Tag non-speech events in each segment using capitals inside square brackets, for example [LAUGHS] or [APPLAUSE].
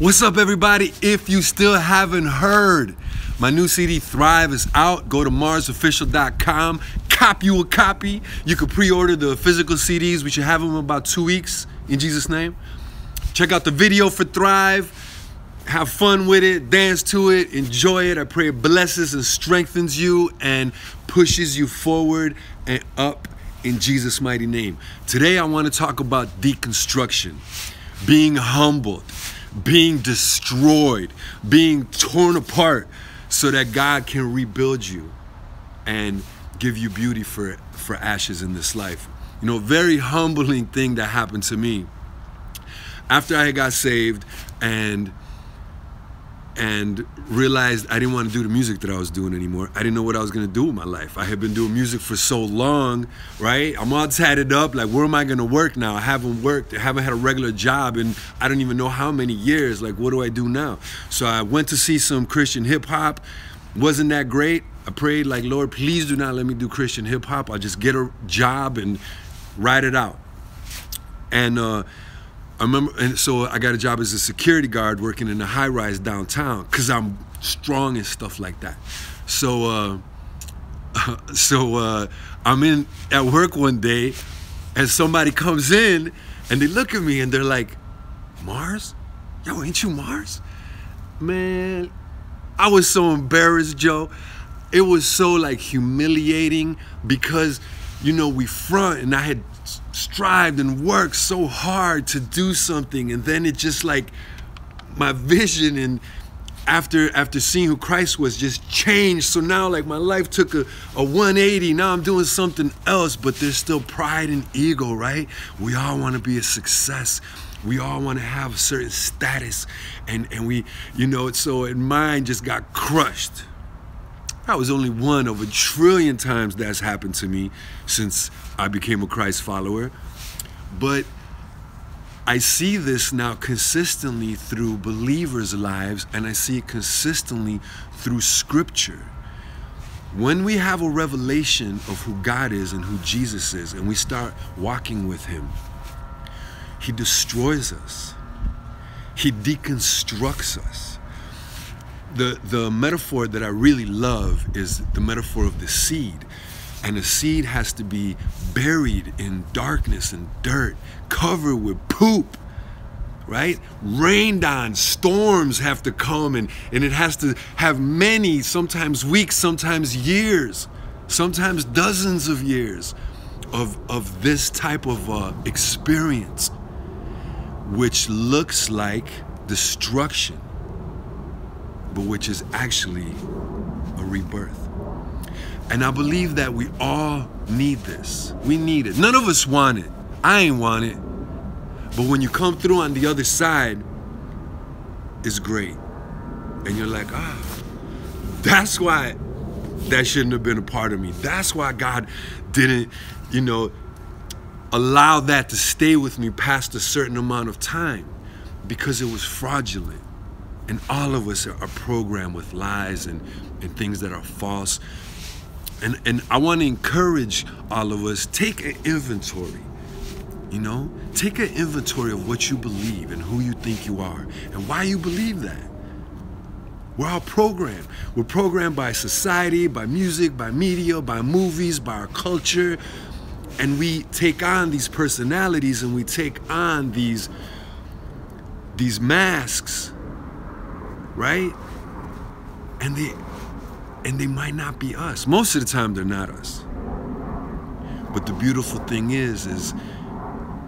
What's up, everybody? If you still haven't heard, my new CD Thrive is out. Go to marzofficial.com, cop you a copy. You can pre order the physical CDs. We should have them in about two weeks, in Jesus' name. Check out the video for Thrive. Have fun with it, dance to it, enjoy it. I pray it blesses and strengthens you and pushes you forward and up in Jesus' mighty name. Today, I want to talk about deconstruction, being humbled being destroyed, being torn apart, so that God can rebuild you and give you beauty for, for ashes in this life. You know, very humbling thing that happened to me after I got saved and and realized I didn't want to do the music that I was doing anymore. I didn't know what I was gonna do with my life. I had been doing music for so long, right? I'm all tatted up. Like, where am I gonna work now? I haven't worked. I haven't had a regular job, and I don't even know how many years. Like, what do I do now? So I went to see some Christian hip hop. Wasn't that great? I prayed like, Lord, please do not let me do Christian hip hop. I'll just get a job and ride it out. And uh, I remember, and so I got a job as a security guard working in a high rise downtown because I'm strong and stuff like that. So, uh, [LAUGHS] so uh, I'm in at work one day, and somebody comes in, and they look at me and they're like, "Marz, yo, ain't you Marz?" Man, I was so embarrassed, Joe. It was so like humiliating because, you know, we front, and I had strived and worked so hard to do something and then it just like my vision and after after seeing who Christ was just changed. So now like my life took a, a 180 now I'm doing something else but there's still pride and ego right? We all want to be a success. We all want to have a certain status and and we you know so and mine just got crushed that was only one of a trillion times that's happened to me since I became a Christ follower. But I see this now consistently through believers' lives, and I see it consistently through scripture. When we have a revelation of who God is and who Jesus is, and we start walking with Him, He destroys us, He deconstructs us the the metaphor that I really love is the metaphor of the seed. And the seed has to be buried in darkness and dirt, covered with poop, right? Rained on, storms have to come, and, and it has to have many, sometimes weeks, sometimes years, sometimes dozens of years of, of this type of uh, experience, which looks like destruction but which is actually a rebirth. And I believe that we all need this. We need it. None of us want it. I ain't want it. But when you come through on the other side, it's great. And you're like, ah, that's why that shouldn't have been a part of me. That's why God didn't, you know, allow that to stay with me past a certain amount of time because it was fraudulent. And all of us are, programmed with lies and, and things that are false. And, and I want to encourage all of us take an inventory. You know, take an inventory of what you believe and who you think you are and why you believe that. We're all programmed. We're programmed by society, by music, by media, by movies, by our culture. And we take on these personalities and we take on these, these masks right? And they and they might not be us. Most of the time they're not us. But the beautiful thing is is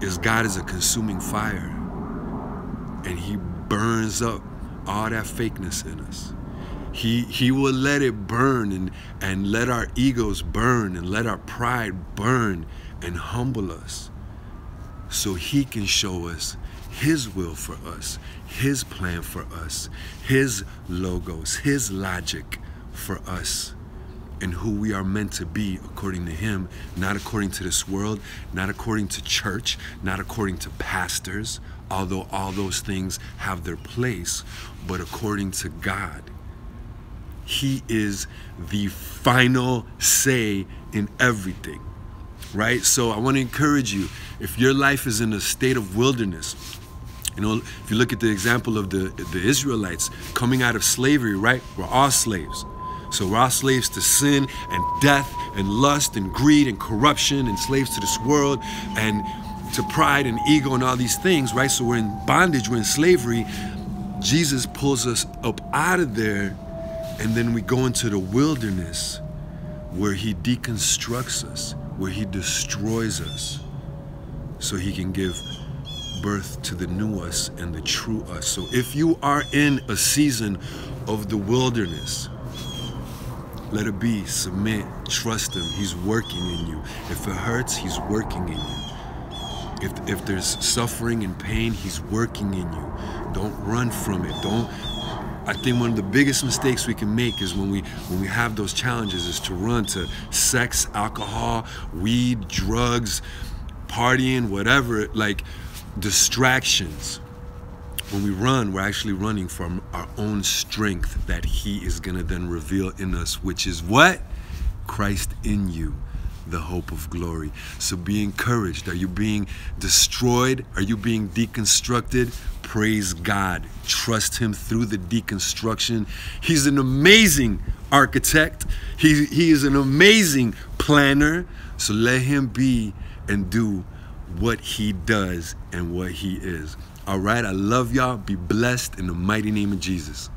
is God is a consuming fire. And he burns up all that fakeness in us. He he will let it burn and and let our egos burn and let our pride burn and humble us so he can show us his will for us, His plan for us, His logos, His logic for us, and who we are meant to be according to Him, not according to this world, not according to church, not according to pastors, although all those things have their place, but according to God. He is the final say in everything right? So I want to encourage you if your life is in a state of wilderness, You know, if you look at the example of the, the Israelites coming out of slavery, right? We're all slaves. So we're all slaves to sin and death and lust and greed and corruption and slaves to this world and to pride and ego and all these things, right? So we're in bondage, we're in slavery. Jesus pulls us up out of there and then we go into the wilderness where he deconstructs us, where he destroys us so he can give birth to the new us and the true us. So if you are in a season of the wilderness, let it be. Submit. Trust him. He's working in you. If it hurts, he's working in you. If, if there's suffering and pain, he's working in you. Don't run from it. Don't I think one of the biggest mistakes we can make is when we when we have those challenges is to run to sex, alcohol, weed, drugs, partying, whatever, like distractions. When we run, we're actually running from our own strength that He is going to then reveal in us, which is what? Christ in you, the hope of glory. So be encouraged. Are you being destroyed? Are you being deconstructed? Praise God. Trust Him through the deconstruction. He's an amazing architect, He, he is an amazing planner. So let Him be and do what he does and what he is. All right, I love y'all. Be blessed in the mighty name of Jesus.